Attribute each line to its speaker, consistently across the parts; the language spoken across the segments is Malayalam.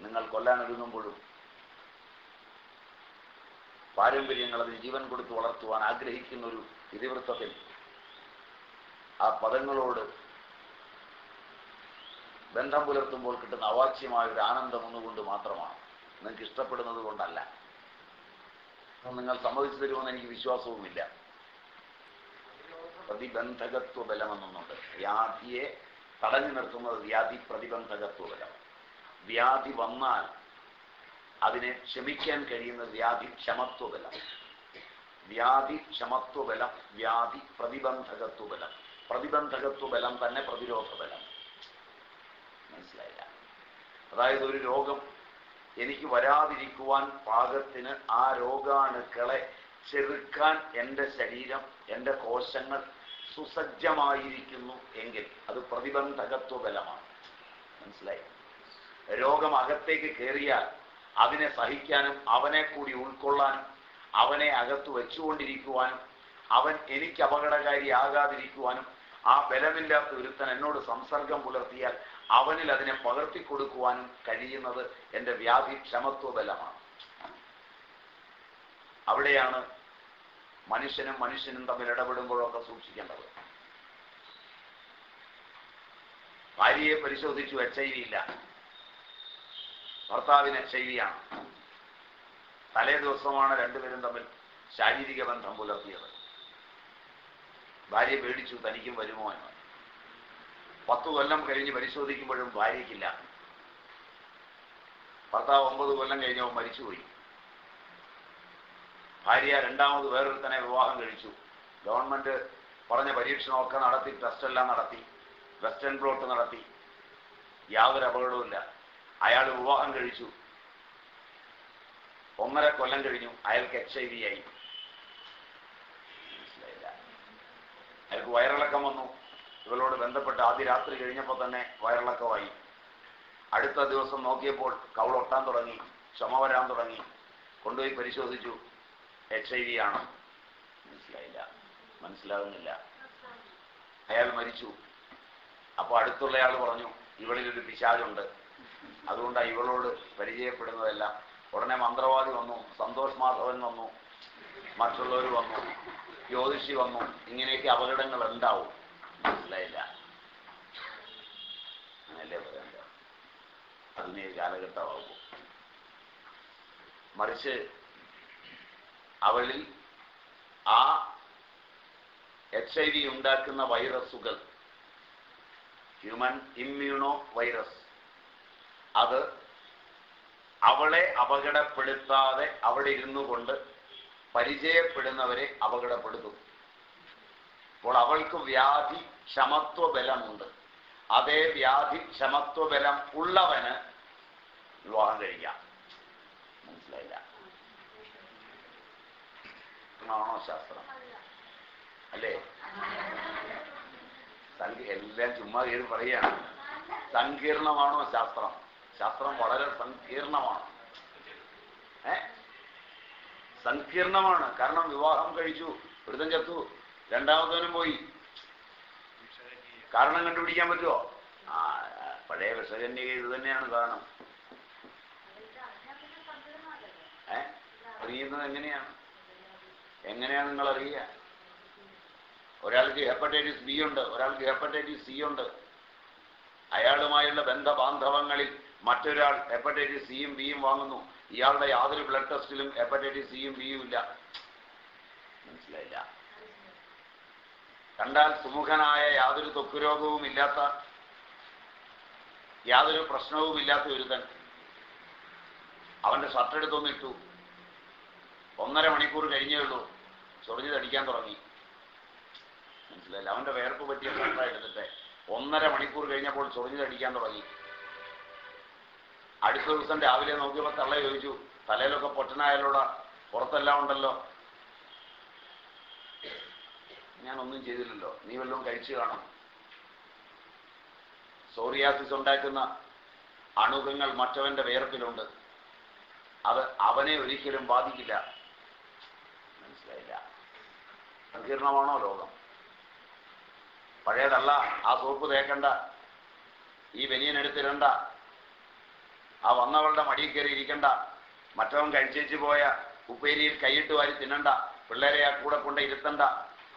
Speaker 1: നിങ്ങൾ കൊല്ലാൻ ഒരുങ്ങുമ്പോഴും പാരമ്പര്യങ്ങൾ അതിന് ജീവൻ കൊടുത്ത് വളർത്തുവാൻ ആഗ്രഹിക്കുന്ന ഒരു ഇതിവൃത്തത്തിൽ ആ പദങ്ങളോട് ബന്ധം പുലർത്തുമ്പോൾ കിട്ടുന്ന അവാച്യമായ ഒരു ആനന്ദം ഒന്നുകൊണ്ട് മാത്രമാണ്. നിങ്ങൾക്ക് ഇഷ്ടപ്പെടുന്നത് കൊണ്ടല്ല. നിങ്ങൾ സമ്മതിച്ചു തരുമെന്ന് എനിക്ക് വിശ്വാസവുമില്ല. പ്രതിബന്ധകത്വ ബലമെന്നൊന്നുണ്ട് വ്യാധിയെ തടഞ്ഞു നിർത്തുന്നത് വ്യാധി പ്രതിബന്ധകത്വ ബലം വ്യാധി വന്നാൽ അതിനെ ക്ഷമിക്കാൻ കഴിയുന്ന വ്യാധി ക്ഷമത്വബലം. വ്യാധി ക്ഷമത്വബലം വ്യാധി പ്രതിബന്ധകത്വ ബലം പ്രതിബന്ധകത്വ ബലം തന്നെ പ്രതിരോധ ബലം മനസ്സിലായില്ല? അതായത് ഒരു രോഗം എനിക്ക് വരാതിരിക്കുവാൻ പാകത്തിന് ആ രോഗാണുക്കളെ ചെറുക്കാൻ എന്റെ ശരീരം എന്റെ കോശങ്ങൾ സുസജ്ജമായിരിക്കുന്നു എങ്കിൽ അത് പ്രതിബന്ധകത്വബലമാണ്. മനസ്സിലായി? രോഗം അകത്തേക്ക് കയറിയാൽ അതിനെ സഹിക്കാനും അവനെ കൂടി ഉൾക്കൊള്ളാനും അവനെ അകത്ത് വെച്ചുകൊണ്ടിരിക്കുവാനും അവൻ എനിക്ക് അപകടകാരിയാകാതിരിക്കുവാനും ആ ബലമില്ലാത്ത ഒരുത്തൻ എന്നോട് സംസർഗം പുലർത്തിയാൽ അവനിൽ അതിനെ പകർത്തി കൊടുക്കുവാനും കഴിയുന്നത് എന്റെ വ്യാധി ക്ഷമത്വ ബലമാണ് അവിടെയാണ് മനുഷ്യനും മനുഷ്യനും തമ്മിൽ ഇടപെടുമ്പോഴൊക്കെ സൂക്ഷിക്കേണ്ടത്. ഭാര്യയെ പരിശോധിച്ചു എച്ച് ഐ വി ഇല്ല. ഭർത്താവിന് ശൈലിയാണ്. തലേ ദിവസമാണ് രണ്ടുപേരും തമ്മിൽ ശാരീരിക ബന്ധം പുലർത്തിയത്. ഭാര്യ പേടിച്ചു തനിക്കും വരുമോ എന്ന്. പത്തു കൊല്ലം കഴിഞ്ഞ് പരിശോധിക്കുമ്പോഴും ഭാര്യയ്ക്കില്ല. ഭർത്താവ് ഒമ്പത് കൊല്ലം കഴിഞ്ഞവൻ മരിച്ചുപോയി. ഭാര്യ രണ്ടാമത് വേറൊരുത്തനെ വിവാഹം കഴിച്ചു. ഗവൺമെന്റ് പറഞ്ഞ പരീക്ഷണമൊക്കെ നടത്തി ടെസ്റ്റെല്ലാം നടത്തി വെസ്റ്റേൺ പ്ലോട്ട് നടത്തി. യാതൊരു അപകടവുമില്ല. അയാൾ വിവാഹം കഴിച്ചു. ഒന്നര കൊല്ലം കഴിഞ്ഞു. അയാൾക്ക് എച്ച് ഐ വി ആയി. മനസ്സിലായില്ല. അയാൾക്ക് വയറിളക്കം വന്നു. ഇവളോട് ബന്ധപ്പെട്ട് ആദ്യ രാത്രി കഴിഞ്ഞപ്പോൾ തന്നെ വയറിളക്കമായി. അടുത്ത ദിവസം നോക്കിയപ്പോൾ കവളൊട്ടാൻ തുടങ്ങി ചുമ വരാൻ തുടങ്ങി. കൊണ്ടുപോയി പരിശോധിച്ചു. എച്ച് ഐ വി ആണ്. മനസ്സിലായില്ല. മനസ്സിലാകുന്നില്ല. അയാൾ മരിച്ചു. അപ്പോൾ അടുത്തുള്ളയാൾ പറഞ്ഞു ഇവളിലൊരു പിശാചുണ്ട്. അതുകൊണ്ടാണ് ഇവളോട് പരിചയപ്പെടുന്നതെല്ലാം. ഉടനെ മന്ത്രവാദി വന്നു സന്തോഷ് മാധവൻ വന്നു മറ്റുള്ളവർ വന്നു ജ്യോതിഷി വന്നു. ഇങ്ങനെയൊക്കെ അപകടങ്ങൾ ഉണ്ടാവും മനസ്സിലായില്ല. അങ്ങനല്ലേ പറയണ്ട? അതിന് കാലഘട്ടമാകും. മറിച്ച് അവളിൽ ആ എച്ച് ഐ വി ഉണ്ടാക്കുന്ന വൈറസുകൾ ഹ്യൂമൻ ഇമ്മ്യൂണോ വൈറസ് അത് അവളെ അപകടപ്പെടുത്താതെ അവിടെ ഇരുന്നു കൊണ്ട് പരിചയപ്പെടുന്നവരെ അപകടപ്പെടുത്തും അപ്പോൾ അവൾക്ക് വ്യാധി ക്ഷമത്വ ബലമുണ്ട് അതേ വ്യാധി ക്ഷമത്വ ബലം ഉള്ളവന് വിവാഹം കഴിക്കാം. മനസ്സിലായില്ല? ആണോ ശാസ്ത്രം? അല്ലേ? എല്ലാം ചുമ്മാ കയറി പറയാണ് സങ്കീർണമാണോ ശാസ്ത്രം? ശാസ്ത്രം വളരെ സങ്കീർണമാണ്. ഏ? സങ്കീർണമാണ്. കാരണം വിവാഹം കഴിച്ചു. ഒരുത്തൻ ചത്തു. രണ്ടാമത്തവനും പോയി. കാരണം കണ്ടുപിടിക്കാൻ പറ്റുമോ ആ പഴയ വിഷകന്യക ഇത് തന്നെയാണ് കാരണം ഏ? അറിയുന്നത് എങ്ങനെയാണ്? എങ്ങനെയാണ് നിങ്ങൾ അറിയുക? ഒരാൾക്ക് ഹെപ്പറ്റൈറ്റിസ് ബി ഉണ്ട്. ഒരാൾക്ക് ഹെപ്പറ്റൈറ്റിസ് സി ഉണ്ട്. അയാളുമായുള്ള ബന്ധബാന്ധവങ്ങളിൽ മറ്റൊരാൾ ഹെപ്പറ്റൈറ്റിസ് സിയും ബിയും വാങ്ങുന്നു. ഇയാളുടെ യാതൊരു ബ്ലഡ് ടെസ്റ്റിലും ഹെപ്പറ്റൈറ്റിസ് സിയും ബിയും ഇല്ല. മനസ്സിലായില്ല. കണ്ടാൽ സുമുഖനായ യാതൊരു ത്വക്ക് രോഗവും ഇല്ലാത്ത യാതൊരു പ്രശ്നവും ഇല്ലാത്ത ഒരുതൻ അവന്റെ ഷർട്ട് എടുത്തൊന്നിട്ടു ഒന്നര മണിക്കൂർ കഴിഞ്ഞേ ഉള്ളൂ. ചൊറിഞ്ഞ് തടിക്കാൻ തുടങ്ങി. മനസ്സിലായില്ല. അവന്റെ വേർപ്പ് പറ്റിയ ഷർട്ട എടുത്തിട്ട്. ഒന്നര മണിക്കൂർ കഴിഞ്ഞപ്പോൾ ചൊറിഞ്ഞ് തടിക്കാൻ തുടങ്ങി. അടുത്ത ദിവസം രാവിലെ നോക്കിയപ്പോൾ തള്ള ചോദിച്ചു തലയിലൊക്കെ പൊട്ടനായാലോടാ? പുറത്തെല്ലാം ഉണ്ടല്ലോ. ഞാനൊന്നും ചെയ്തില്ലല്ലോ. നീ വല്ലതും കഴിച്ചു കാണും. സോറിയാസിസ് ഉണ്ടാക്കുന്ന അണുകങ്ങൾ മറ്റവന്റെ വേർപ്പിലുണ്ട്. അത് അവനെ ഒരിക്കലും ബാധിക്കില്ല. മനസ്സിലായില്ല. സങ്കീർണമാണോ ലോകം പഴയതല്ല. ആ സോപ്പ് തേക്കണ്ട. ഈ ബനിയൻ ആ വന്നവളുടെ മടിയിൽ കയറി ഇരിക്കണ്ട. മറ്റവൻ കഴിച്ചേച്ച് പോയ ഉപ്പേരിയിൽ കൈയിട്ട് വാരി തിന്നണ്ട. പിള്ളേരെ ആ കൂടെ കൊണ്ട് ഇരുത്തണ്ട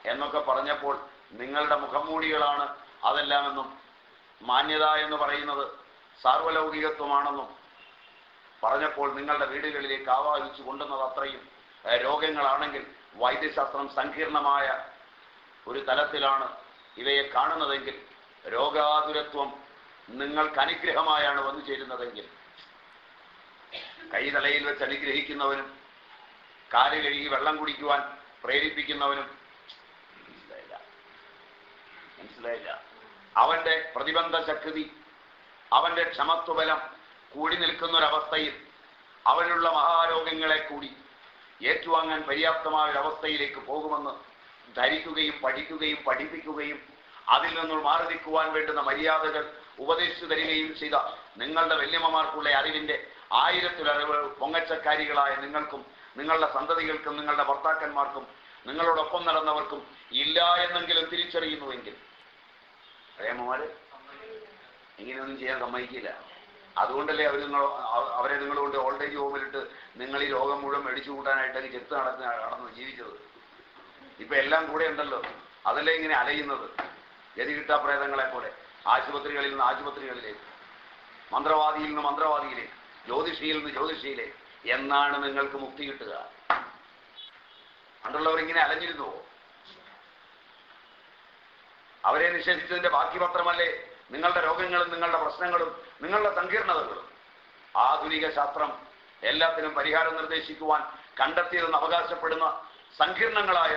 Speaker 1: എന്നൊക്കെ പറഞ്ഞപ്പോൾ നിങ്ങളുടെ മുഖംമൂടികളാണ് അതെല്ലാമെന്നും മാന്യത എന്ന് പറയുന്നത് സാർവലൗകികത്വമാണെന്നും പറഞ്ഞപ്പോൾ നിങ്ങളുടെ വീടുകളിലേക്ക് ആവാഹിച്ചു കൊണ്ടുവന്നത് അത്രയും രോഗങ്ങളാണെങ്കിൽ വൈദ്യശാസ്ത്രം സങ്കീർണമായ ഒരു തലത്തിലാണ് ഇവയെ കാണുന്നതെങ്കിൽ രോഗാതുരത്വം നിങ്ങൾക്ക് അനുഗ്രഹമായാണ് വന്നു ചേരുന്നതെങ്കിൽ കൈതലയിൽ വെച്ച് അനുഗ്രഹിക്കുന്നവനും കാൽ കഴുകി വെള്ളം കുടിക്കുവാൻ പ്രേരിപ്പിക്കുന്നവനും. മനസ്സിലായില്ല? മനസ്സിലായില്ല? അവന്റെ പ്രതിബന്ധ ശക്തി അവന്റെ ക്ഷമത്വബലം കൂടി നിൽക്കുന്നൊരവസ്ഥയിൽ അവനുള്ള മഹാരോഗങ്ങളെ കൂടി ഏറ്റുവാങ്ങാൻ പര്യാപ്തമായ ഒരവസ്ഥയിലേക്ക് പോകുമെന്ന് ധരിക്കുകയും പഠിക്കുകയും പഠിപ്പിക്കുകയും അതിൽ നിന്നും മാറി നിൽക്കുവാൻ വേണ്ടുന്ന മര്യാദകൾ ഉപദേശിച്ചു തരികയും ചെയ്ത നിങ്ങളുടെ വല്യമ്മമാർക്കുള്ള അറിവിന്റെ ആയിരത്തിലറിവ് പൊങ്ങച്ചക്കാരികളായ നിങ്ങൾക്കും നിങ്ങളുടെ സന്തതികൾക്കും നിങ്ങളുടെ ഭർത്താക്കന്മാർക്കും നിങ്ങളോടൊപ്പം നടന്നവർക്കും ഇല്ല എന്നെങ്കിലും തിരിച്ചറിയുന്നുവെങ്കിൽ. അറിയാമ്മമാര് ഇങ്ങനെയൊന്നും ചെയ്യാൻ സമ്മതിക്കില്ല. അതുകൊണ്ടല്ലേ അവർ നിങ്ങൾ അവരെ നിങ്ങളുകൊണ്ട് ഓൾഡ് ഏജ് ഹോമിലിട്ട് നിങ്ങൾ ഈ രോഗം മുഴുവൻ മേടിച്ചു കൂട്ടാനായിട്ട് ചെത്ത് നടന്ന് നടന്ന് ജീവിച്ചത്. ഇപ്പൊ എല്ലാം കൂടെ ഉണ്ടല്ലോ. അതല്ലേ ഇങ്ങനെ അലയുന്നത്? ഗതികിട്ടാ പ്രേതങ്ങളെ പോലെ. ആശുപത്രികളിൽ നിന്ന് ആശുപത്രികളിലേക്ക് മന്ത്രവാദിയിൽ നിന്ന് മന്ത്രവാദിയിലേക്ക്. ജ്യോതിഷിയിൽ നിന്ന് ജ്യോതിഷിയിലെ എന്നാണ് നിങ്ങൾക്ക് മുക്തി കിട്ടുക. പണ്ടുള്ളവർ ഇങ്ങനെ അലഞ്ഞിരുന്നുവോ അവരെ നിഷേധിച്ചതിന്റെ ബാക്കി പത്രമല്ലേ നിങ്ങളുടെ രോഗങ്ങളും നിങ്ങളുടെ പ്രശ്നങ്ങളും നിങ്ങളുടെ സങ്കീർണതകളും. ആധുനിക ശാസ്ത്രം എല്ലാത്തിനും പരിഹാരം നിർദ്ദേശിക്കുവാൻ കണ്ടെത്തിയതെന്ന് അവകാശപ്പെടുന്ന സങ്കീർണങ്ങളായ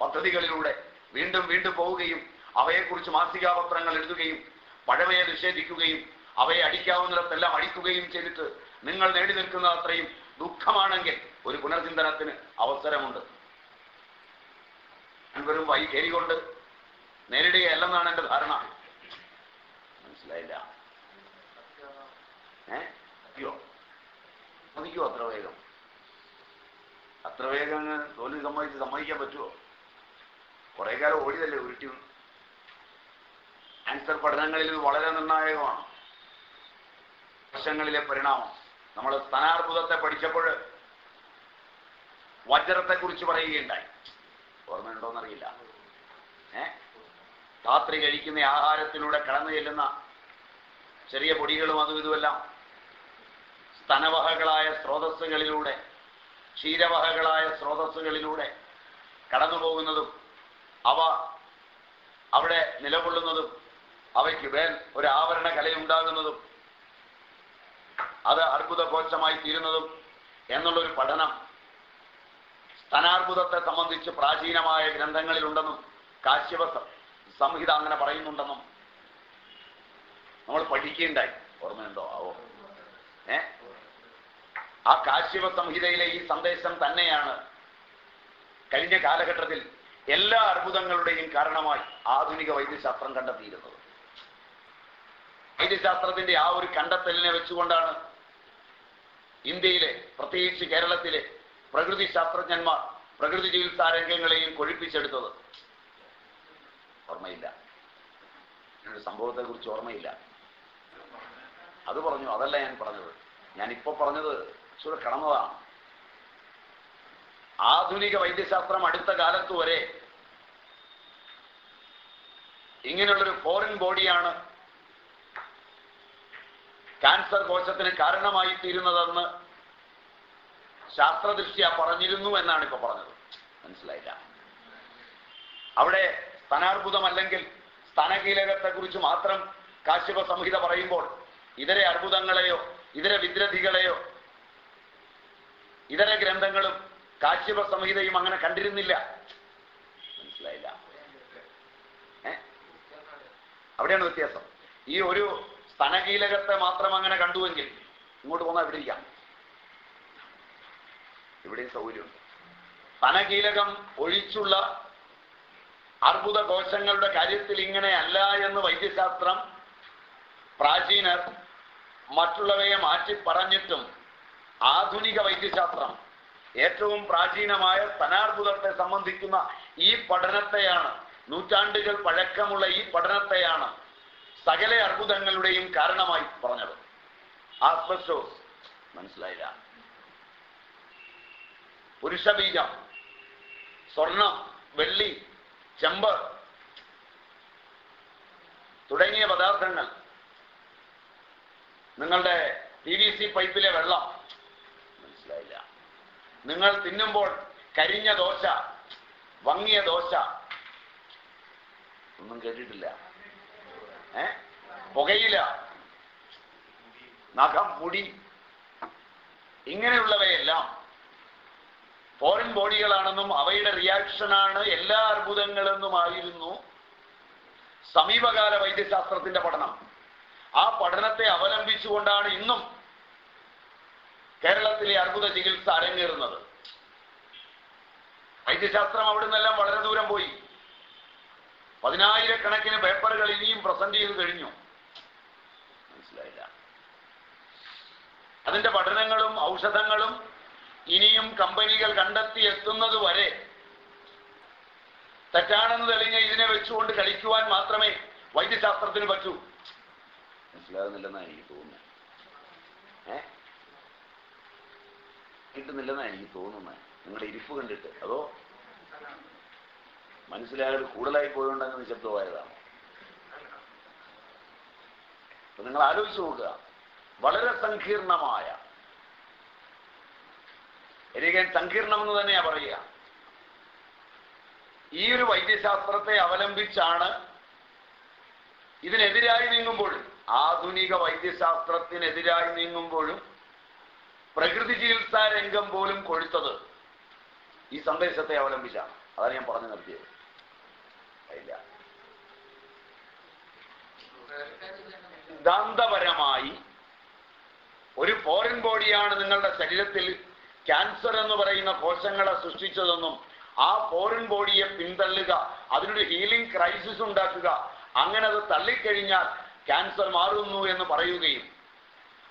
Speaker 1: പദ്ധതികളിലൂടെ വീണ്ടും വീണ്ടും പോവുകയും അവയെക്കുറിച്ച് മാസികാപത്രങ്ങൾ എഴുതുകയും പഴമയെ നിഷേധിക്കുകയും അവയെ അടിക്കാവുന്നിടത്തെല്ലാം അടിക്കുകയും ചെയ്തിട്ട് നിങ്ങൾ നേടി നിൽക്കുന്ന അത്രയും ദുഃഖമാണെങ്കിൽ ഒരു പുനർചിന്തനത്തിന് അവസരമുണ്ട്. വെറും വൈകേരി കൊണ്ട് നേരിടുകയല്ലെന്നാണ് എന്റെ ധാരണ. മനസ്സിലായില്ല? ഏ? അത്ര വേഗം? അത്ര വേഗം തോൽവി സമ്മതിച്ച് സമ്മതിക്കാൻ പറ്റുമോ കുറെ കാലം ഓടിയതല്ലേ ഉരുട്ടി. ആൻസർ പഠനങ്ങളിൽ ഇത് വളരെ നിർണായകമാണ്. വർഷങ്ങളിലെ പരിണാമം. നമ്മൾ സ്ഥാനാർബുദത്തെ പഠിച്ചപ്പോൾ വജ്രത്തെ കുറിച്ച് പറയുകയുണ്ടായി. ഓർമ്മയുണ്ടോന്നറിയില്ല. ഏ? രാത്രി കഴിക്കുന്ന ആഹാരത്തിലൂടെ കടന്നു ചെല്ലുന്ന ചെറിയ പൊടികളും അതും ഇതുമെല്ലാം സ്തനവഹകളായ സ്രോതസ്സുകളിലൂടെ ക്ഷീരവഹകളായ സ്രോതസ്സുകളിലൂടെ കടന്നുപോകുന്നതും അവ അവിടെ നിലകൊള്ളുന്നതും അവയ്ക്ക് മേൽ ഒരു ആവരണ കലയുണ്ടാകുന്നതും അത് അർബുദ കോശമായി തീരുന്നതും എന്നുള്ളൊരു പഠനം സ്തനാർബുദത്തെ സംബന്ധിച്ച് പ്രാചീനമായ ഗ്രന്ഥങ്ങളിലുണ്ടെന്നും കാശ്യപ സംഹിത അങ്ങനെ പറയുന്നുണ്ടെന്നും നമ്മൾ പഠിക്കുകയുണ്ടായി ഓർമ്മയുണ്ടോ? ആവോ. ഏ? ആ കാശ്യപ സംഹിതയിലെ ഈ സന്ദേശം തന്നെയാണ് കഴിഞ്ഞ കാലഘട്ടത്തിൽ എല്ലാ അർബുദങ്ങളുടെയും കാരണമായി ആധുനിക വൈദ്യശാസ്ത്രം കണ്ടെത്തിയിരുന്നത്. വൈദ്യശാസ്ത്രത്തിന്റെ ആ ഒരു കണ്ടെത്തലിനെ വെച്ചുകൊണ്ടാണ് ഇന്ത്യയിലെ പ്രത്യേകിച്ച് കേരളത്തിലെ പ്രകൃതി ശാസ്ത്രജ്ഞന്മാർ പ്രകൃതി ചികിത്സാ രംഗങ്ങളെയും കൊഴിപ്പിച്ചെടുത്തത് ഓർമ്മയില്ല. സംഭവത്തെ കുറിച്ച് ഓർമ്മയില്ല. അത് പറഞ്ഞു അതല്ല ഞാൻ പറഞ്ഞത്. ഞാൻ ഇപ്പൊ പറഞ്ഞത് ഇച്ചിരി കടന്നതാണ്. ആധുനിക വൈദ്യശാസ്ത്രം അടുത്ത കാലത്ത് വരെ ഇങ്ങനെയുള്ളൊരു ഫോറിൻ ബോഡിയാണ് ക്യാൻസർ കോശത്തിന് കാരണമായി തീരുന്നതെന്ന് ശാസ്ത്രദൃഷ്ടിയ പറഞ്ഞിരുന്നു എന്നാണ് ഇപ്പൊ പറഞ്ഞത്. മനസ്സിലായില്ല. അവിടെ സ്ഥാനാർബുദമല്ലെങ്കിൽ സ്ഥാനകീലകത്തെ കുറിച്ച് മാത്രം കാശ്യപ സംഹിത പറയുമ്പോൾ ഇതര അർബുദങ്ങളെയോ ഇതര വിദ്രധികളെയോ ഇതര ഗ്രന്ഥങ്ങളും കാശ്യപ സംഹിതയും അങ്ങനെ കണ്ടിരുന്നില്ല. മനസ്സിലായില്ല. അവിടെയാണ് വ്യത്യാസം. ഈ ഒരു സ്തനകീലകത്തെ മാത്രം അങ്ങനെ കണ്ടുവെങ്കിൽ ഇങ്ങോട്ട് പോന്നാൽ ഇവിടെ ഇരിക്കാം. ഇവിടെയും സൗകര്യമുണ്ട്. സ്തനകീലകം ഒഴിച്ചുള്ള അർബുദ കോശങ്ങളുടെ കാര്യത്തിൽ ഇങ്ങനെയല്ല എന്ന് വൈദ്യശാസ്ത്രം പ്രാചീനർ മറ്റുള്ളവയെ മാറ്റി പറഞ്ഞിട്ടും ആധുനിക വൈദ്യശാസ്ത്രം ഏറ്റവും പ്രാചീനമായ സ്തനാർബുദത്തെ സംബന്ധിക്കുന്ന ഈ പഠനത്തെയാണ് നൂറ്റാണ്ടുകൾ പഴക്കമുള്ള ഈ പഠനത്തെയാണ് സകല അർബുദങ്ങളുടെയും കാരണമായി പറഞ്ഞത്. ആസ്ബസ്റ്റോസ് മനസ്സിലായില്ല. പുരുഷബീജം സ്വർണം വെള്ളി ചെമ്പ് തുടങ്ങിയ പദാർത്ഥങ്ങൾ. നിങ്ങളുടെ പി വി സി പൈപ്പിലെ വെള്ളം മനസ്സിലായില്ല. നിങ്ങൾ തിന്നുമ്പോൾ കരിഞ്ഞ ദോശ വങ്ങിയ ദോശ. ഒന്നും കേട്ടിട്ടില്ല. ഏ? പുകയില. നഖം മുടി. ഇങ്ങനെയുള്ളവയെല്ലാം ഫോറിൻ ബോഡികളാണെന്നും അവയുടെ റിയാക്ഷനാണ് എല്ലാ അർബുദങ്ങളെന്നുമായിരുന്നു സമീപകാല വൈദ്യശാസ്ത്രത്തിന്റെ പഠനം. ആ പഠനത്തെ അവലംബിച്ചുകൊണ്ടാണ് ഇന്നും കേരളത്തിലെ അർബുദ ചികിത്സ അരങ്ങേറുന്നത്. വൈദ്യശാസ്ത്രം അവിടെ നിന്നെല്ലാം വളരെ ദൂരം പോയി. പതിനായിരക്കണക്കിന് പേപ്പറുകൾ ഇനിയും പ്രസന്റ് ചെയ്ത് കഴിഞ്ഞു. മനസ്സിലായില്ല. അതിന്റെ പഠനങ്ങളും ഔഷധങ്ങളും ഇനിയും കമ്പനികൾ കണ്ടെത്തി എത്തുന്നത് വരെ തെറ്റാണെന്ന് തെളിഞ്ഞ ഇതിനെ വെച്ചുകൊണ്ട് കളിക്കുവാൻ മാത്രമേ വൈദ്യശാസ്ത്രത്തിന് പറ്റൂ. മനസ്സിലാകുന്നില്ലെന്നാണ് എനിക്ക് തോന്നുന്നത് ഏ? കിട്ടുന്നില്ലെന്നാണ് എനിക്ക് തോന്നുന്നത് നിങ്ങളുടെ ഇരിപ്പ് കണ്ടിട്ട്. അതോ? മനസ്സിലാകാതെ കൂടുതലായി പോയോണ്ട് അങ്ങ് നിശബ്ദമായതാണ് അപ്പൊ നിങ്ങൾ ആലോചിച്ച് നോക്കുക. വളരെ സങ്കീർണമായ. എനിക്ക് സങ്കീർണമെന്ന് തന്നെയാ പറയുക. ഈ ഒരു വൈദ്യശാസ്ത്രത്തെ അവലംബിച്ചാണ് ഇതിനെതിരായി നീങ്ങുമ്പോഴും ആധുനിക വൈദ്യശാസ്ത്രത്തിനെതിരായി നീങ്ങുമ്പോഴും പ്രകൃതി ചികിത്സാ രംഗം പോലും കൊഴുത്തത് ഈ സന്ദേശത്തെ അവലംബിച്ചാണ്. അതാണ് ഞാൻ പറഞ്ഞു നിർത്തിയത്. ഇല്ല സിദ്ധാന്തപരമായി ഒരു ഫോറിൻ ബോഡിയാണ് നിങ്ങളുടെ ശരീരത്തിൽ ക്യാൻസർ എന്ന് പറയുന്ന കോശങ്ങളെ സൃഷ്ടിച്ചതെന്നും ആ ഫോറിൻ ബോഡിയെ പിന്തള്ളുക അതിനൊരു ഹീലിംഗ് ക്രൈസിസ് ഉണ്ടാക്കുക അങ്ങനെ അത് തള്ളിക്കഴിഞ്ഞാൽ ക്യാൻസർ മാറുന്നു എന്ന് പറയുകയും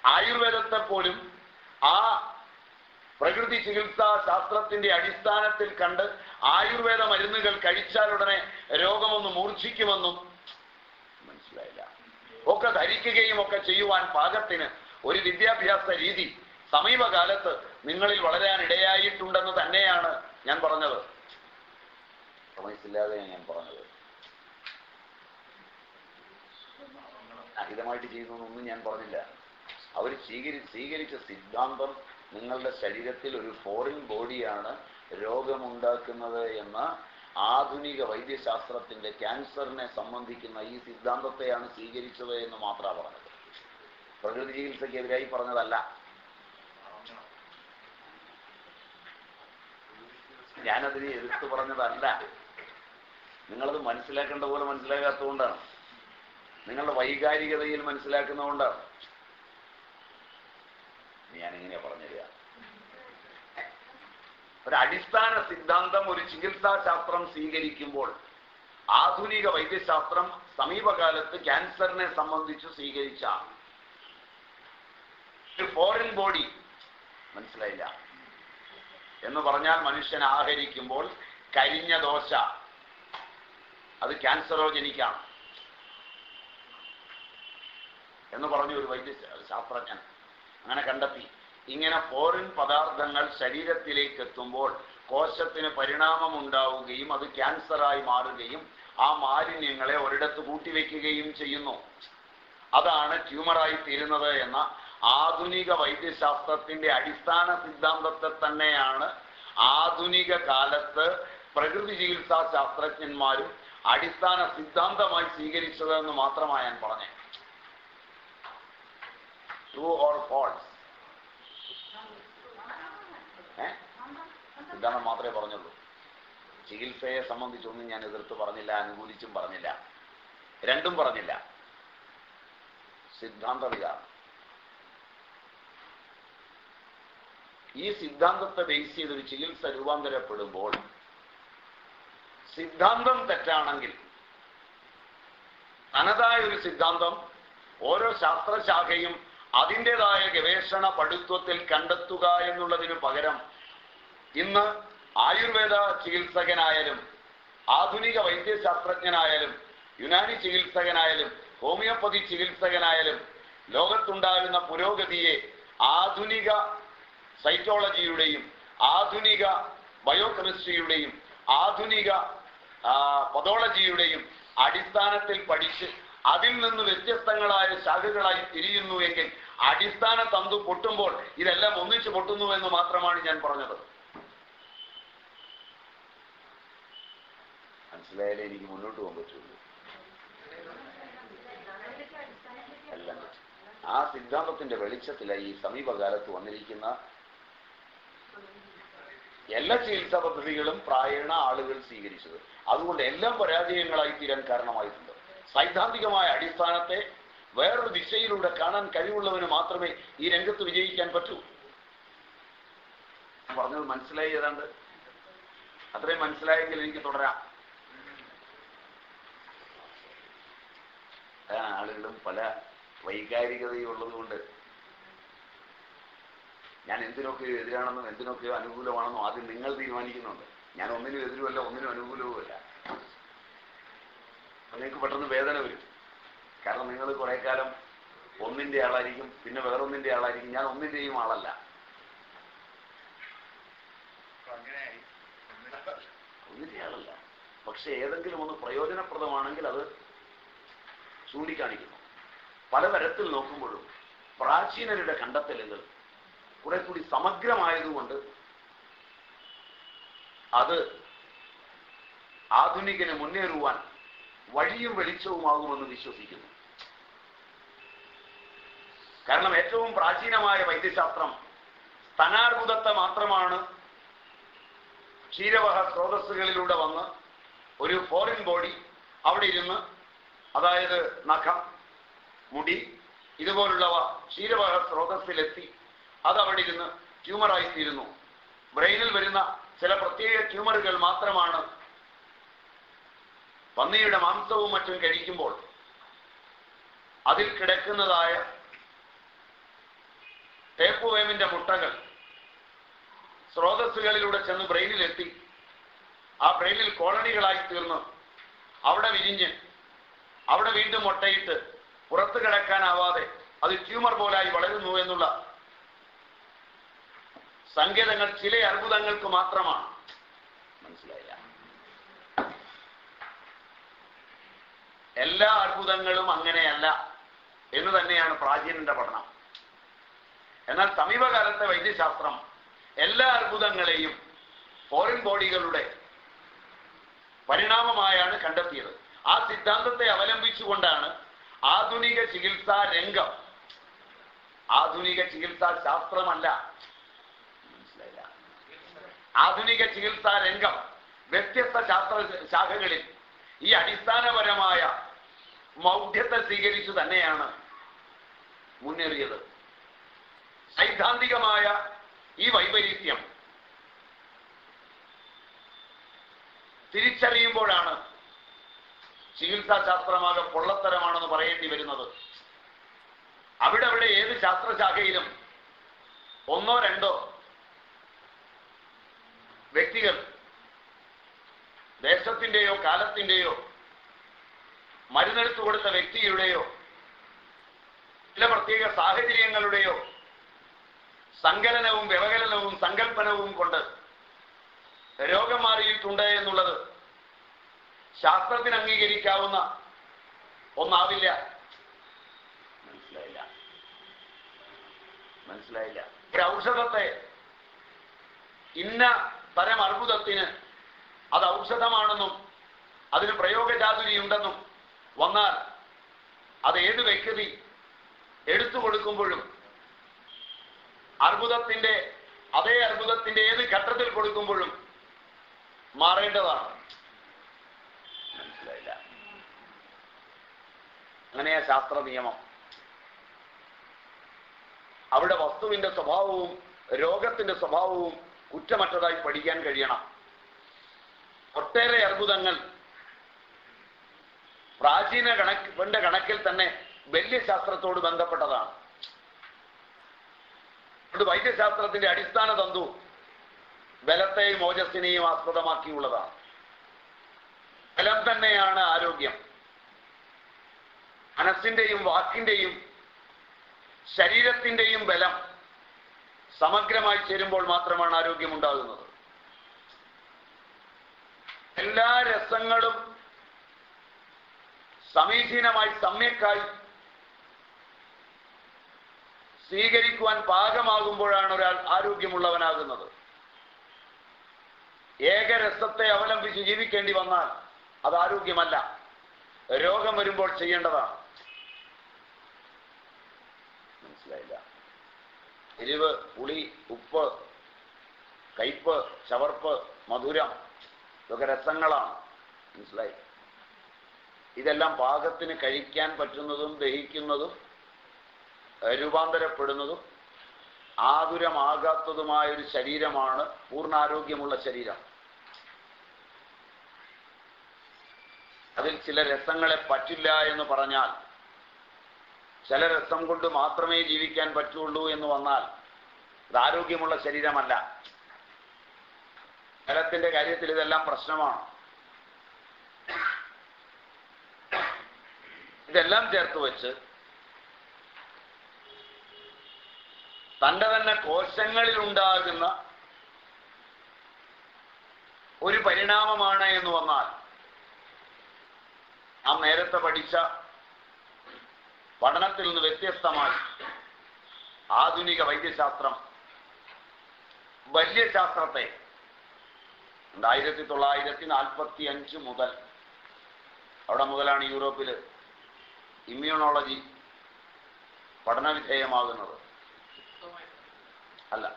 Speaker 1: ആയുർവേദത്തെ പോലും ആ പ്രകൃതി ചികിത്സാ ശാസ്ത്രത്തിന്റെ അടിസ്ഥാനത്തിൽ കണ്ട് ആയുർവേദ മരുന്നുകൾ കഴിച്ചാൽ ഉടനെ രോഗമൊന്ന് മൂർച്ഛിക്കുമെന്നും മനസ്സിലായില്ല. ഒക്കെ ധരിക്കുകയും ഒക്കെ ചെയ്യുവാൻ പാകത്തിന് ഒരു വിദ്യാഭ്യാസ രീതി സമീപകാലത്ത് നിങ്ങളിൽ വളരാൻ ഇടയായിട്ടുണ്ടെന്ന് തന്നെയാണ് ഞാൻ പറഞ്ഞത്. മനസ്സില്ലാതെ ഞാൻ പറഞ്ഞത്. അഹിതമായിട്ട് ചെയ്യുന്നൊന്നും ഞാൻ പറഞ്ഞില്ല. അവർ സ്വീകരി സ്വീകരിച്ച സിദ്ധാന്തം നിങ്ങളുടെ ശരീരത്തിൽ ഒരു ഫോറിൻ ബോഡിയാണ് രോഗമുണ്ടാക്കുന്നത് എന്ന ആധുനിക വൈദ്യശാസ്ത്രത്തിന്റെ ക്യാൻസറിനെ സംബന്ധിക്കുന്ന ഈ സിദ്ധാന്തത്തെയാണ് സ്വീകരിച്ചത് എന്ന് മാത്രമാണ് പറഞ്ഞത്. പ്രകൃതി ചികിത്സയ്ക്കെതിരായി പറഞ്ഞതല്ല. ഞാനതിനെ എതിർത്ത് പറഞ്ഞതല്ല. നിങ്ങളത് മനസ്സിലാക്കേണ്ട പോലെ മനസ്സിലാക്കാത്തതുകൊണ്ടാണ് നിങ്ങളുടെ വൈകാരികതയിൽ മനസ്സിലാക്കുന്നതുകൊണ്ടാണ്. ഞാനിങ്ങനെയാ പറഞ്ഞുതരിക ഒരു അടിസ്ഥാന സിദ്ധാന്തം ഒരു ചികിത്സാ ശാസ്ത്രം സ്വീകരിക്കുമ്പോൾ ആധുനിക വൈദ്യശാസ്ത്രം സമീപകാലത്ത് ക്യാൻസറിനെ സംബന്ധിച്ച് സ്വീകരിച്ച ഒരു ഫോറിൻ ബോഡി മനസ്സിലായില്ല. എന്ന് പറഞ്ഞാൽ മനുഷ്യൻ ആഹരിക്കുമ്പോൾ കരിഞ്ഞ ദോശ അത് ക്യാൻസറോജനിക്കാണ്. എന്ന് പറഞ്ഞു ഒരു വൈദ്യ ശാസ്ത്രജ്ഞൻ അങ്ങനെ കണ്ടെത്തി. ഇങ്ങനെ ഫോറിൻ പദാർത്ഥങ്ങൾ ശരീരത്തിലേക്ക് എത്തുമ്പോൾ കോശത്തിന് പരിണാമം ഉണ്ടാവുകയും അത് ക്യാൻസറായി മാറുകയും ആ മാലിന്യങ്ങളെ ഒരിടത്ത് കൂട്ടിവെക്കുകയും ചെയ്യുന്നു. അതാണ് ട്യൂമറായി തീരുന്നത് എന്ന ആധുനിക വൈദ്യശാസ്ത്രത്തിന്റെ അടിസ്ഥാന സിദ്ധാന്തത്തെ തന്നെയാണ് ആധുനിക കാലത്ത് പ്രകൃതി ചികിത്സാ ശാസ്ത്രജ്ഞന്മാരും അടിസ്ഥാന സിദ്ധാന്തമായി സ്വീകരിച്ചതെന്ന് മാത്രമാണ് ഞാൻ പറഞ്ഞത് ട്രൂ ഓർ ഫോൾസ് സിദ്ധാന്തം മാത്രമേ പറഞ്ഞുള്ളൂ. ചികിത്സയെ സംബന്ധിച്ചൊന്നും ഞാൻ എതിർത്ത് പറഞ്ഞില്ല അനുകൂലിച്ചും പറഞ്ഞില്ല. രണ്ടും പറഞ്ഞില്ല. സിദ്ധാന്ത വികാരം ഈ സിദ്ധാന്തത്തെ ബേസ് ചെയ്ത് ഒരു ചികിത്സ രൂപാന്തരപ്പെടുമ്പോൾ സിദ്ധാന്തം തെറ്റാണെങ്കിൽ തനതായ ഒരു സിദ്ധാന്തം ഓരോ ശാസ്ത്രശാഖയും അതിന്റെതായ ഗവേഷണ പടുത്വത്തിൽ കണ്ടെത്തുക എന്നുള്ളതിനു പകരം ഇന്ന് ആയുർവേദ ചികിത്സകനായാലും ആധുനിക വൈദ്യശാസ്ത്രജ്ഞനായാലും യുനാനി ചികിത്സകനായാലും ഹോമിയോപ്പതി ചികിത്സകനായാലും ലോകത്തുണ്ടാകുന്ന പുരോഗതിയെ ആധുനിക സൈക്കോളജിയുടെയും ആധുനിക ബയോകെമിസ്ട്രിയുടെയും ആധുനിക പതോളജിയുടെയും അടിസ്ഥാനത്തിൽ പഠിച്ച് അതിൽ നിന്ന് വ്യത്യസ്തങ്ങളായ ശാഖകളായി തിരിയുന്നു എങ്കിൽ അടിസ്ഥാന തന്തു പൊട്ടുമ്പോൾ ഇതെല്ലാം ഒന്നിച്ചു പൊട്ടുന്നു എന്ന് മാത്രമാണ് ഞാൻ പറഞ്ഞത്. മനസ്സിലായാലേ എനിക്ക് മുന്നോട്ട് പോകാൻ പറ്റുള്ളൂ. ആ സിദ്ധാന്തത്തിന്റെ വെളിച്ചത്തിലായി ഈ സമീപകാലത്ത് വന്നിരിക്കുന്ന എല്ലാ ചികിത്സാ പദ്ധതികളും പ്രായണ ആളുകൾ സ്വീകരിച്ചത്. അതുകൊണ്ട് എല്ലാം പരാജയങ്ങളായി തീരാൻ കാരണമായിട്ടുണ്ട്. സൈദ്ധാന്തികമായ അടിസ്ഥാനത്തെ വേറൊരു ദിശയിലൂടെ കാണാൻ കഴിവുള്ളവന് മാത്രമേ ഈ രംഗത്ത് വിജയിക്കാൻ പറ്റൂ. പറഞ്ഞത് മനസ്സിലായി ഏതാണ്ട്? അത്രയും മനസ്സിലായെങ്കിൽ എനിക്ക് തുടരാം. ആളുകളും പല വൈകാരികതയും ഉള്ളതുകൊണ്ട് ഞാൻ എന്തിനൊക്കെയോ എതിരാണെന്നും എന്തിനൊക്കെയോ അനുകൂലമാണെന്നും ആദ്യം നിങ്ങൾ തീരുമാനിക്കുന്നുണ്ട്. ഞാൻ ഒന്നിനും എതിരുമല്ല ഒന്നിനും അനുകൂലവുമല്ല. നിങ്ങൾക്ക് പെട്ടെന്ന് വേദന വരും. കാരണം നിങ്ങൾ കുറെ കാലം ഒന്നിന്റെ ആളായിരിക്കും പിന്നെ വേറൊന്നിന്റെ ആളായിരിക്കും. ഞാൻ ഒന്നിന്റെയും ആളല്ല. ഒന്നിന്റെ ആളല്ല. പക്ഷെ ഏതെങ്കിലും ഒന്ന് പ്രയോജനപ്രദമാണെങ്കിൽ അത് ചൂണ്ടിക്കാണിക്കുന്നു. പലതരത്തിൽ നോക്കുമ്പോഴും പ്രാചീനരുടെ കണ്ടെത്തലുകൾ കുറെ കൂടി സമഗ്രമായതുകൊണ്ട് അത് ആധുനികന് മുന്നേറുവാൻ വഴിയും വെളിച്ചവുമാകുമെന്ന് വിശ്വസിക്കുന്നു. കാരണം ഏറ്റവും പ്രാചീനമായ വൈദ്യശാസ്ത്രം സ്തനാർബുദത്തെ മാത്രമാണ് ക്ഷീരവഹ സ്രോതസ്സുകളിലൂടെ വന്ന് ഒരു ഫോറിൻ ബോഡി അവിടെ ഇരുന്ന് അതായത് നഖം മുടി ഇതുപോലുള്ളവ ക്ഷീരവഹ സ്രോതസ്സിലെത്തി. അത് അവിടെ ഇരുന്ന് ട്യൂമറായിത്തീരുന്നു ബ്രെയിനിൽ വരുന്ന ചില പ്രത്യേക ട്യൂമറുകൾ മാത്രമാണ് പന്നിയുടെ മാംസവും മറ്റും കഴിക്കുമ്പോൾ അതിൽ കിടക്കുന്നതായ ടേപ്പുവേമിന്റെ മുട്ടകൾ സ്രോതസ്സുകളിലൂടെ ചെന്ന് ബ്രെയിനിലെത്തി. ആ ബ്രെയിനിൽ കോളണികളായി തീർന്ന് അവിടെ വിരിഞ്ഞ് അവിടെ വീണ്ടും മുട്ടയിട്ട് പുറത്തു കിടക്കാനാവാതെ അത് ട്യൂമർ പോലായി വളരുന്നു എന്നുള്ള സങ്കേതങ്ങൾ ചില അർബുദങ്ങൾക്ക് മാത്രമാണ് മനസ്സിലായില്ല എല്ലാ അത്ഭുതങ്ങളും അങ്ങനെയല്ല എന്ന് തന്നെയാണ് പ്രാചീനന്റെ പഠനം. എന്നാൽ സമീപകാലത്തെ വൈദ്യശാസ്ത്രം എല്ലാ അത്ഭുതങ്ങളെയും ഫോറിൻ ബോഡികളുടെ പരിണാമമായാണ് കണ്ടെത്തിയത്. ആ സിദ്ധാന്തത്തെ അവലംബിച്ചുകൊണ്ടാണ് ആധുനിക ചികിത്സാ രംഗം. ആധുനിക ചികിത്സാ ശാസ്ത്രമല്ല. ആധുനിക ചികിത്സാ രംഗം വ്യത്യസ്ത ശാസ്ത്ര ശാഖകളിൽ ഈ അടിസ്ഥാനപരമായ മൗഢ്യത്തെ സ്വീകരിച്ചു തന്നെയാണ് മുന്നേറിയത്. സൈദ്ധാന്തികമായ ഈ വൈപരീത്യം തിരിച്ചറിയുമ്പോഴാണ് ചികിത്സാശാസ്ത്രമാകെ പൊള്ളത്തരമാണെന്ന് പറയേണ്ടി വരുന്നത്. അവിടെ അവിടെ ഏത് ശാസ്ത്രശാഖയിലും ഒന്നോ രണ്ടോ വ്യക്തികൾ ദേശത്തിന്റെയോ കാലത്തിന്റെയോ മരുന്നെടുത്തു കൊടുത്ത വ്യക്തിയുടെയോ ചില പ്രത്യേക സാഹചര്യങ്ങളുടെയോ സങ്കലനവും വ്യവകലനവും സങ്കല്പനവും കൊണ്ട് രോഗം മാറിയിട്ടുണ്ട് എന്നുള്ളത് ശാസ്ത്രത്തിന് അംഗീകരിക്കാവുന്ന ഒന്നാവില്ല. മനസ്സിലായില്ല. മനസ്സിലായില്ല. ഒരു ഔഷധത്തെ ഇന്ന തരം അർബുദത്തിന് അത് ഔഷധമാണെന്നും അതിന് പ്രയോഗചാതുരി ഉണ്ടെന്നും വന്നാൽ അത് ഏത് വ്യക്തി എടുത്തു കൊടുക്കുമ്പോഴും അർബുദത്തിന്റെ അതേ അർബുദത്തിന്റെ ഏത് ഘട്ടത്തിൽ കൊടുക്കുമ്പോഴും മാറേണ്ടതാണ്. മനസ്സിലായില്ല? അങ്ങനെയാ ശാസ്ത്ര നിയമം. അവിടെ വസ്തുവിന്റെ സ്വഭാവവും രോഗത്തിന്റെ സ്വഭാവവും കുറ്റമറ്റതായി പഠിക്കാൻ കഴിയണം. ഒട്ടേറെ അർബുദങ്ങൾ പ്രാചീന കണക്കിന്റെ കണക്കിൽ തന്നെ ശാസ്ത്രത്തോട് ബന്ധപ്പെട്ടതാണ്. അത് വൈദ്യശാസ്ത്രത്തിന്റെ അടിസ്ഥാന തന്തു ബലത്തെയും ഓജസ്സിനെയും ആസ്പദമാക്കിയുള്ളതാണ്. ബലം തന്നെയാണ് ആരോഗ്യം. മനസ്സിന്റെയും വാക്കിന്റെയും ശരീരത്തിന്റെയും ബലം സമഗ്രമായി ചേരുമ്പോൾ മാത്രമാണ് ആരോഗ്യമുണ്ടാകുന്നത് എല്ലാ രസങ്ങളും സമീചീനമായി സമ്യക്കായി സ്വീകരിക്കുവാൻ പാകമാകുമ്പോഴാണ് ഒരാൾ ആരോഗ്യമുള്ളവനാകുന്നത്. ഏകരസത്തെ അവലംബിച്ച് ജീവിക്കേണ്ടി വന്നാൽ അത് ആരോഗ്യമല്ല. രോഗം വരുമ്പോൾ ചെയ്യേണ്ടതാണ്. മനസ്സിലായില്ല. എരിവ് പുളി ഉപ്പ് കയ്പ് ചവർപ്പ് മധുരം ഇതൊക്കെ രസങ്ങളാണ് മനസ്സിലായി? ഇതെല്ലാം പാകത്തിന് കഴിക്കാൻ പറ്റുന്നതും ദഹിക്കുന്നതും രൂപാന്തരപ്പെടുന്നതും ആതുരമാകാത്തതുമായ ഒരു ശരീരമാണ് പൂർണാരോഗ്യമുള്ള ശരീരം. അതിൽ ചില രസങ്ങളെ പറ്റില്ല എന്ന് പറഞ്ഞാൽ ചില രസം കൊണ്ട് മാത്രമേ ജീവിക്കാൻ പറ്റുള്ളൂ എന്ന് വന്നാൽ അത് ആരോഗ്യമുള്ള ശരീരമല്ല. ജലത്തിന്റെ കാര്യത്തിൽ ഇതെല്ലാം പ്രശ്നമാണ്. ഇതെല്ലാം ചേർത്ത് വെച്ച് തന്റെ തന്നെ കോശങ്ങളിൽ ഉണ്ടാകുന്ന ഒരു പരിണാമമാണ് എന്ന് വന്നാൽ ആ നേരത്തെ പഠിച്ച പഠനത്തിൽ നിന്ന് വ്യത്യസ്തമായി ആധുനിക വൈദ്യശാസ്ത്രം വല്യശാസ്ത്രത്തെ ആയിരത്തി തൊള്ളായിരത്തി നാൽപ്പത്തി അഞ്ച് മുതൽ അവിടെ മുതലാണ് യൂറോപ്പിൽ ഇമ്മ്യൂണോളജി പഠനവിധേയമാകുന്നത്. അല്ല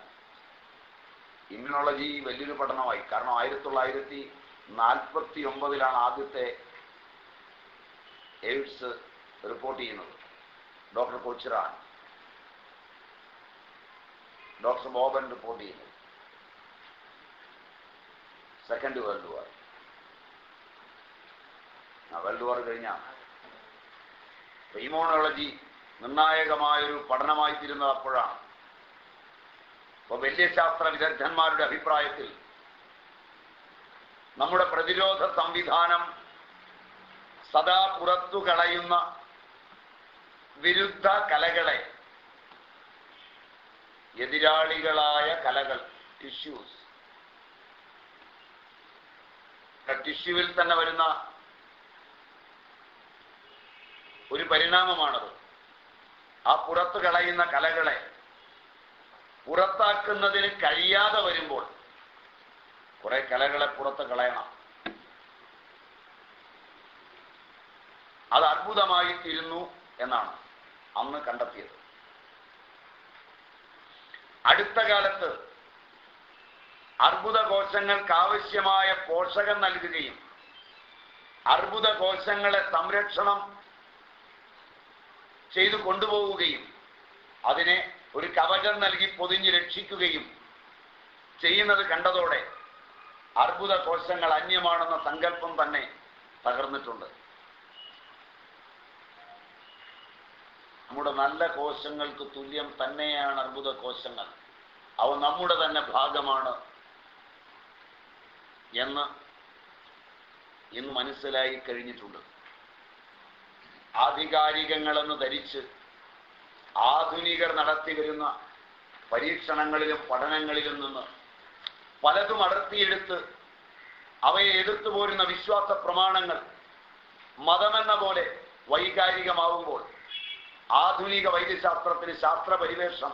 Speaker 1: ഇമ്മ്യൂണോളജി വലിയൊരു പഠനമായി. കാരണം ആയിരത്തി തൊള്ളായിരത്തി നാൽപ്പത്തി ഒമ്പതിലാണ് ആദ്യത്തെ എയ്ഡ്സ് റിപ്പോർട്ട് ചെയ്യുന്നത്. Doctor Cochran. Doctor Boban report ചെയ്യുന്നത്. സെക്കൻഡ് വേൾഡ് വാർ ആ വേൾഡ് വാർ കഴിഞ്ഞ. ഇമ്മ്യൂണോളജി നിർണായകമായൊരു പഠനമായി തീരുന്നത് അപ്പോഴാണ്. അപ്പൊ വല്യശാസ്ത്ര വിദഗ്ധന്മാരുടെ അഭിപ്രായത്തിൽ നമ്മുടെ പ്രതിരോധ സംവിധാനം സദാ പുറത്തു കളയുന്ന വിരുദ്ധ കലകളെ എതിരാളികളായ കലകൾ ടിഷ്യൂസ് ടിഷ്യൂവിൽ തന്നെ വരുന്ന ഒരു പരിണാമമാണത്. ആ പുറത്തു കളയുന്ന കലകളെ പുറത്താക്കുന്നതിന് കഴിയാതെ വരുമ്പോൾ കുറെ കലകളെ പുറത്ത് കളയണം. അത് അത്ഭുതമായി തീരുന്നു എന്നാണ് അന്ന് കണ്ടെത്തിയത്. അടുത്ത കാലത്ത് അർബുദ കോശങ്ങൾക്ക് ആവശ്യമായ പോഷകം നൽകുകയും അർബുദ കോശങ്ങളെ സംരക്ഷണം ചെയ്തു കൊണ്ടുപോവുകയും അതിനെ ഒരു കവചം നൽകി പൊതിഞ്ഞ് രക്ഷിക്കുകയും ചെയ്യുന്നത് കണ്ടതോടെ അർബുദ കോശങ്ങൾ അന്യമാണെന്ന സങ്കല്പം തന്നെ തകർന്നിട്ടുണ്ട്. നമ്മുടെ നല്ല കോശങ്ങൾക്ക് തുല്യം തന്നെയാണ് അർബുദ കോശങ്ങൾ. അവ നമ്മുടെ തന്നെ ഭാഗമാണ്. എന്ന് ഇന്ന് മനസ്സിലായി കഴിഞ്ഞിട്ടുണ്ട്. ആധികാരികങ്ങളെന്ന് ധരിച്ച് ആധുനികർ നടത്തി വരുന്ന പരീക്ഷണങ്ങളിലും പഠനങ്ങളിലും നിന്ന് പലതും അടർത്തിയെടുത്ത് അവയെ എതിർത്തു പോരുന്ന വിശ്വാസ പ്രമാണങ്ങൾ മതമെന്ന പോലെ വൈകാരികമാവുമ്പോൾ ആധുനിക വൈദ്യശാസ്ത്രത്തിന് ശാസ്ത്ര പരിവേഷം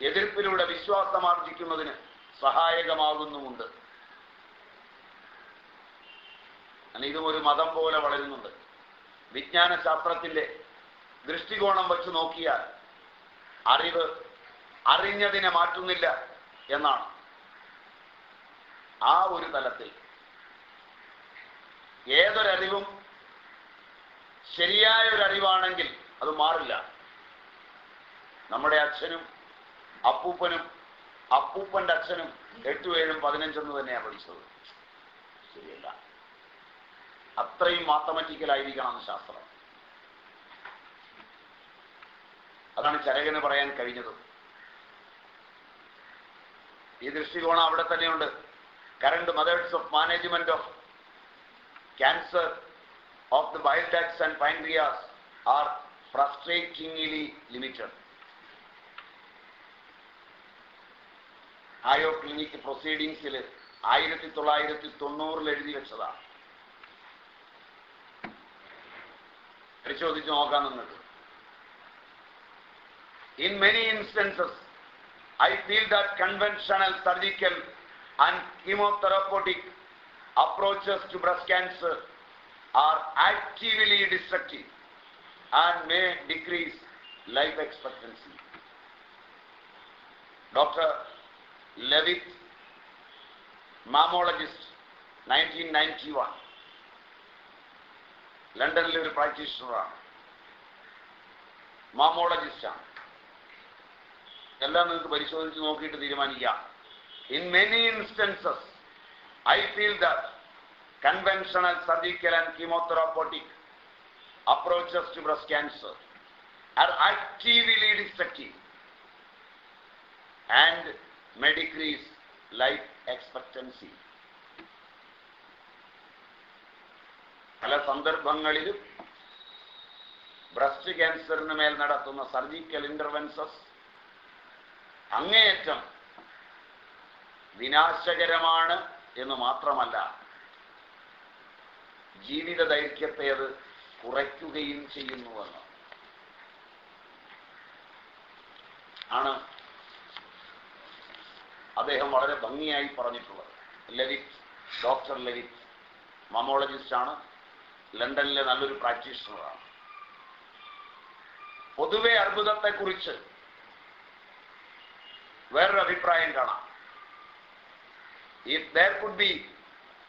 Speaker 1: എതിർപ്പിലൂടെ വിശ്വാസമാർജിക്കുന്നതിന് സഹായകമാകുന്നുമുണ്ട്. ഇതും ഒരു മതം പോലെ വളരുന്നുണ്ട്. വിജ്ഞാന ശാസ്ത്രത്തിന്റെ ദൃഷ്ടികോണം വെച്ച് നോക്കിയാൽ അറിവ് അറിഞ്ഞതിനെ മാറ്റുന്നില്ല എന്നാണ്. ആ ഒരു തലത്തിൽ ഏതൊരറിവും ശരിയായ ഒരു അറിവാണെങ്കിൽ അത് മാറില്ല. നമ്മുടെ അച്ഛനും അപ്പൂപ്പനും അപ്പൂപ്പന്റെ അച്ഛനും എട്ടു ഏഴും പതിനഞ്ചെന്ന് തന്നെയാണ് പഠിച്ചത്. ശരിയല്ല. അത്രയും മാത്തമാറ്റിക്കലായിരിക്കണം ശാസ്ത്രം. അതാണ് ചരകന് പറയാൻ കഴിഞ്ഞത്. ഈ ദൃഷ്ടികോണം അവിടെ തന്നെയുണ്ട്. Current methods of management of cancer of the ബയോടാക്സ് and pancreas are frustratingly limited ആയോ ക്ലിനിക് പ്രൊസീഡിങ്സിൽ ആയിരത്തി തൊള്ളായിരത്തി തൊണ്ണൂറിൽ എഴുതി വെച്ചതാണ്. പരിശോധിച്ച് നോക്കാം നിങ്ങൾക്ക് in many instances I feel that conventional surgical and chemotherapeutic approaches to breast cancer are actively destructive and may decrease life expectancy doctor Levitt mammologist nineteen ninety one ലണ്ടനിലെ ഒരു പ്രാക്ടീഷണറാണ് മാമോളജിസ്റ്റാണ്. എല്ലാം നിങ്ങൾക്ക് പരിശോധിച്ച് നോക്കിയിട്ട് തീരുമാനിക്കാം. In many instances I feel that conventional surgical and chemotherapeutic approaches to breast cancer are actively destructive and may decrease life expectancy. പല സന്ദർഭങ്ങളിലും ബ്രസ്റ്റ് ക്യാൻസറിന് മേൽ നടത്തുന്ന സർജിക്കൽ ഇന്റർവെൻസസ് അങ്ങേയറ്റം വിനാശകരമാണ് എന്ന് മാത്രമല്ല ജീവിത ദൈർഘ്യത്തെ അത് കുറയ്ക്കുകയും ചെയ്യുന്നുവെന്ന് ആണ് അദ്ദേഹം വളരെ ഭംഗിയായി പറഞ്ഞിട്ടുള്ളത്. ലെവിറ്റ് ഡോക്ടർ ലെവിറ്റ് മമോളജിസ്റ്റ് ആണ് ലണ്ടനിലെ നല്ലൊരു പ്രാക്ടീഷണറാണ് പൊതുവെ അർബുദത്തെക്കുറിച്ച് വേറൊരു അഭിപ്രായം കാണാം if there could be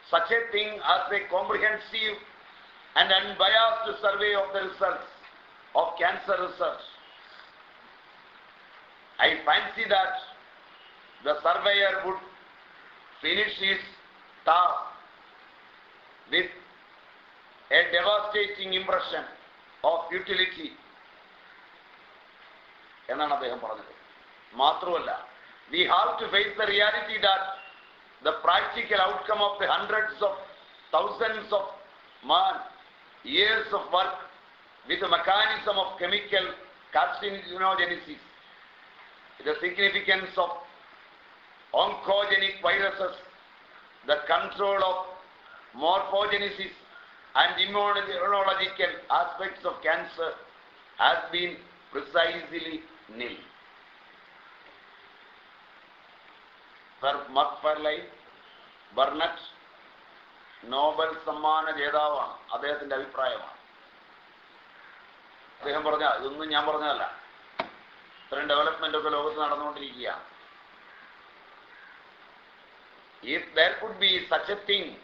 Speaker 1: such a thing as a comprehensive and unbiased survey of the results of cancer research. I fancy that the surveyor would finish his task with a devastating impression of futility എന്നാണ് അദ്ദേഹം പറഞ്ഞത് മാത്രമല്ല we have to face the reality that the practical outcome of the hundreds of thousands of man years of work with the mechanism of chemical carcinogenesis, the significance of oncogenic viruses, the control of morphogenesis and immunological aspects of cancer has been precisely nil. Macfarlane Burnet Nobel സമ്മാന ജേതാവാണ്. അദ്ദേഹത്തിന്റെ അഭിപ്രായമാണ്. അദ്ദേഹം പറഞ്ഞ ഇതൊന്നും ഞാൻ പറഞ്ഞതല്ല. ഇത്രയും ഡെവലപ്മെന്റ് ഒക്കെ ലോകത്ത് നടന്നുകൊണ്ടിരിക്കുകയാണ്. If there could be such a thing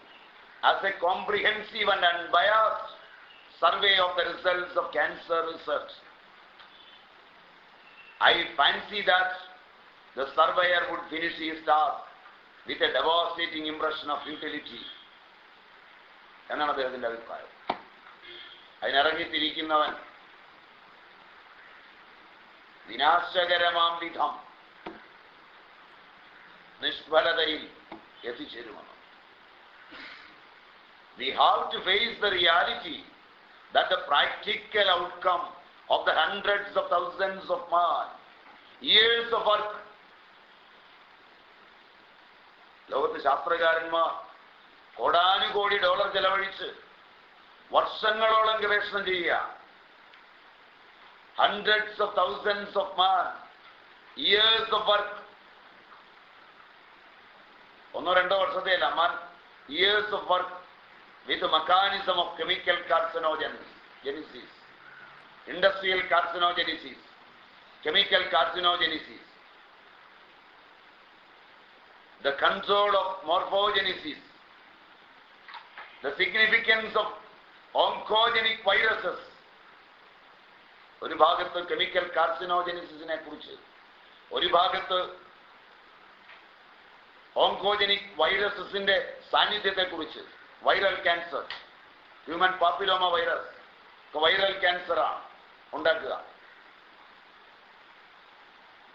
Speaker 1: as a comprehensive and unbiased survey of the results of cancer research I fancy that the surveyor would finish his task with a devastating impression of futility എന്നാണ് അദ്ദേഹത്തിന്റെ അഭിപ്രായം അതിനിറങ്ങിത്തിരിക്കുന്നവൻ വിനാശകരമാം വിധം നിഷ്ഫലതയിൽ എത്തിച്ചേരുമെന്ന് we have to face the reality that the practical outcome of the hundreds of thousands of man, years of work, ലോകത്ത് ശാസ്ത്രകാരന്മാർ കോടാനുകോടി ഡോളർ ചെലവഴിച്ച് വർഷങ്ങളോളം ഗവേഷണം ചെയ്യുക. Hundreds of thousands of man years of work ഒന്നോ രണ്ടോ വർഷത്തെയല്ല man years of work with mechanism of chemical carcinogens, genesis, industrial carcinogenesis chemical carcinogenesis. The control of morphogenesis, the significance of oncogenic viruses. ഒരു ഭാഗത്ത് കെമിക്കൽ കാർസിനോജനിസിനെ കുറിച്ച് ഒരു ഭാഗത്ത് ഓങ്കോജനിക് വൈറസസിന്റെ സാന്നിധ്യത്തെ കുറിച്ച് viral cancer human papilloma virus viral ക്യാൻസറാണ് ഉണ്ടാക്കുക.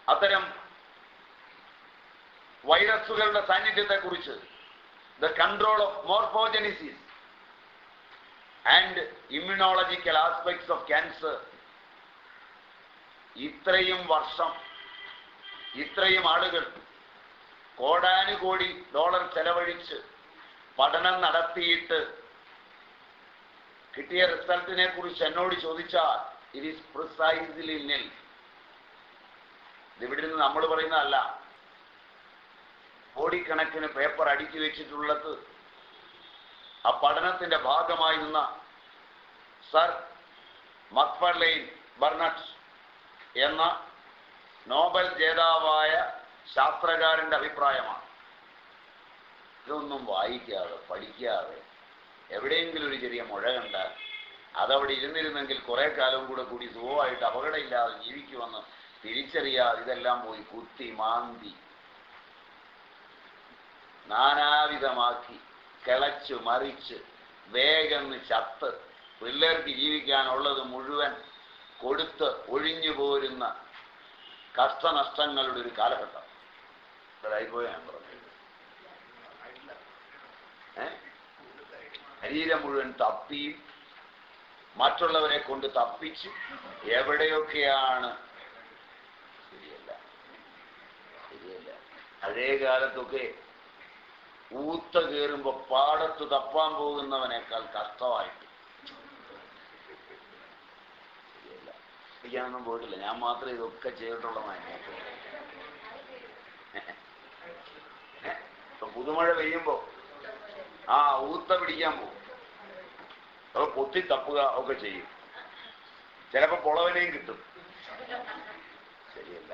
Speaker 1: അത്തരം വൈറസുകളുടെ സാന്നിധ്യത്തെ കുറിച്ച് the control of morphogenesis and immunological aspects of cancer ഇത്രയും വർഷം ഇത്രയും ആളുകൾ കോടാനുകോടി ഡോളർ ചെലവഴിച്ച് പഠനം നടത്തിയിട്ട് കിട്ടിയ റിസൾട്ടിനെ കുറിച്ച് എന്നോട് ചോദിച്ചാൽ ഇറ്റ് പ്രിസൈസ്ലി നിൽ ഇതിവിടെ നിന്ന് നമ്മൾ പറയുന്നതല്ല. കോടിക്കണക്കിന് പേപ്പർ അടുക്കി വെച്ചിട്ടുള്ളത് ആ പഠനത്തിന്റെ ഭാഗമായിരുന്ന സർ മക്ഫർലെയിൻ ബർണറ്റ് എന്ന നോബൽ ജേതാവായ ശാസ്ത്രകാരന്റെ അഭിപ്രായമാണ്. ഇതൊന്നും വായിക്കാതെ പഠിക്കാതെ എവിടെയെങ്കിലും ഒരു ചെറിയ മുഴ കണ്ട അതവിടെ ഇരുന്നിരുന്നെങ്കിൽ കുറെ കാലം കൂടെ കൂടി സുഖമായിട്ട് അപകടമില്ലാതെ ജീവിക്കുമെന്ന് തിരിച്ചറിയാതെ ഇതെല്ലാം പോയി കുത്തി മാന്തി നാനാവിധമാക്കി കിളച്ചു മറിച്ച് വേഗം ചത്ത് പിള്ളേർക്ക് ജീവിക്കാനുള്ളത് മുഴുവൻ കൊടുത്ത് ഒഴിഞ്ഞു പോരുന്ന കഷ്ടനഷ്ടങ്ങളുടെ ഒരു കാലഘട്ടം. ഇതായിപ്പോയ പറഞ്ഞത് ഏ ശരീരം മുഴുവൻ തപ്പിയും മറ്റുള്ളവരെ കൊണ്ട് തപ്പിച്ച് എവിടെയൊക്കെയാണ്? ശരിയല്ല. ശരിയല്ല. പഴയ കാലത്തൊക്കെ ഊത്ത കയറുമ്പോ പാടത്ത് തപ്പാൻ പോകുന്നവനേക്കാൾ കഷ്ടമായിട്ട്. ഞാനൊന്നും പോയിട്ടില്ല. ഞാൻ മാത്രം ഇതൊക്കെ ചെയ്തിട്ടുള്ളതാണ് ഇപ്പൊ പുതുമഴ പെയ്യുമ്പോ ആ ഊത്ത പിടിക്കാൻ പോകും. അപ്പൊ പൊത്തി തപ്പുക ഒക്കെ ചെയ്യും. ചിലപ്പോ പൊളവനെയും കിട്ടും. ശരിയല്ല.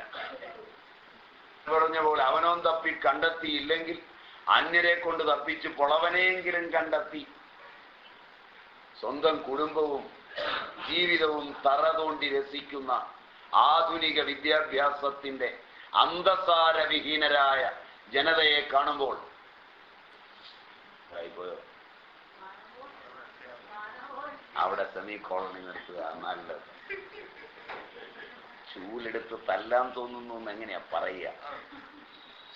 Speaker 1: പറഞ്ഞ പോലെ അവനോൻ തപ്പി കണ്ടെത്തിയില്ലെങ്കിൽ അന്യരെ കൊണ്ട് തപ്പിച്ച് പുളവനെയെങ്കിലും കണ്ടെത്തി. സ്വന്തം കുടുംബവും ജീവിതവും തറ തോണ്ടി രസിക്കുന്ന ആധുനിക വിദ്യാഭ്യാസത്തിന്റെ അന്തസാരവിഹീനരായ ജനതയെ കാണുമ്പോൾ അവിടെ സെമി കോളനി നിർത്തുക നല്ലത്. ചൂലെടുത്ത് തല്ലാൻ തോന്നുന്നു എന്ന് എങ്ങനെയാ പറയുക?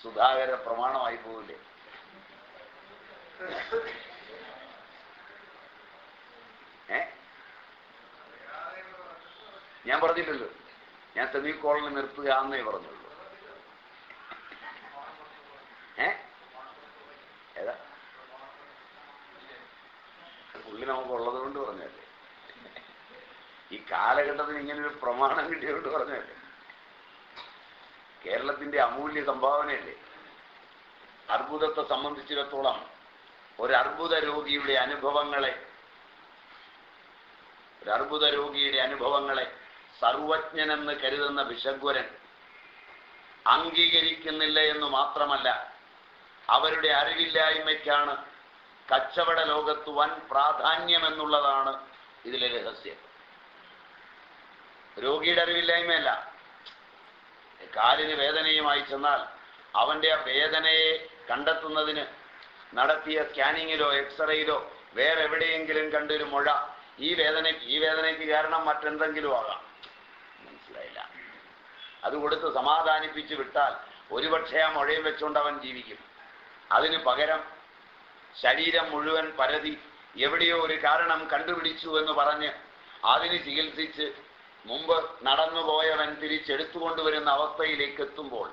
Speaker 1: സുധാകര പ്രമാണമായി പോവില്ലേ? ഏ? ഞാൻ പറഞ്ഞില്ലല്ലോ. ഞാൻ സെമി കോളനി നിർത്തുക എന്നേ പറഞ്ഞുള്ളൂ. ഏ ഏതാ പുള്ളി നമുക്ക് ഉള്ളത് കൊണ്ട് പറഞ്ഞല്ലേ ഈ കാലഘട്ടത്തിന് ഇങ്ങനെ ഒരു പ്രമാണം കിട്ടിയതുകൊണ്ട് പറഞ്ഞല്ലേ കേരളത്തിന്റെ അമൂല്യ സംഭാവനയല്ലേ. അർബുദത്തെ സംബന്ധിച്ചിടത്തോളം ഒരു അർബുദ രോഗിയുടെ അനുഭവങ്ങളെ ഒരു അർബുദ രോഗിയുടെ അനുഭവങ്ങളെ സർവജ്ഞനെന്ന് കരുതുന്ന വിഷഗ്വരൻ അംഗീകരിക്കുന്നില്ല എന്ന് മാത്രമല്ല അവരുടെ അറിവില്ലായ്മയ്ക്കാണ് കച്ചവട ലോകത്ത് വൻ പ്രാധാന്യമെന്നുള്ളതാണ് ഇതിലെ രഹസ്യം. രോഗിയുടെ അറിവില്ലായ്മയല്ല. കാലിന് വേദനയുമായി ചെന്നാൽ അവന്റെ ആ വേദനയെ കണ്ടെത്തുന്നതിന് നടത്തിയ സ്കാനിങ്ങിലോ എക്സ്റേയിലോ വേറെ എവിടെയെങ്കിലും കണ്ടൊരു മുഴ ഈ വേദനയ്ക്ക് ഈ വേദനയ്ക്ക് കാരണം മറ്റെന്തെങ്കിലും ആകാം. മനസ്സിലായില്ല. അത് കൊടുത്ത് സമാധാനിപ്പിച്ച് വിട്ടാൽ ഒരുപക്ഷെ ആ മുഴയും വെച്ചുകൊണ്ട് അവൻ ജീവിക്കും. അതിന് പകരം ശരീരം മുഴുവൻ പരതി എവിടെയോ ഒരു കാരണം കണ്ടുപിടിച്ചു എന്ന് പറഞ്ഞ് അതിന് ചികിത്സിച്ച് മുമ്പ് നടന്നുപോയവൻ തിരിച്ചെടുത്തുകൊണ്ടുവരുന്ന അവസ്ഥയിലേക്ക് എത്തുമ്പോൾ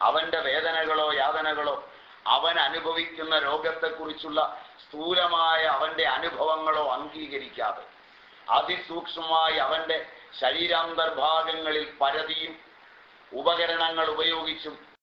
Speaker 1: അവന്റെ വേദനകളോ യാതനകളോ അവൻ അനുഭവിക്കുന്ന രോഗത്തെക്കുറിച്ചുള്ള സ്ഥൂലമായ അവന്റെ അനുഭവങ്ങളോ അംഗീകരിക്കാതെ അതിസൂക്ഷ്മമായി അവന്റെ ശരീരാന്തർഭാഗങ്ങളിൽ പരതിയും ഉപകരണങ്ങൾ ഉപയോഗിച്ചും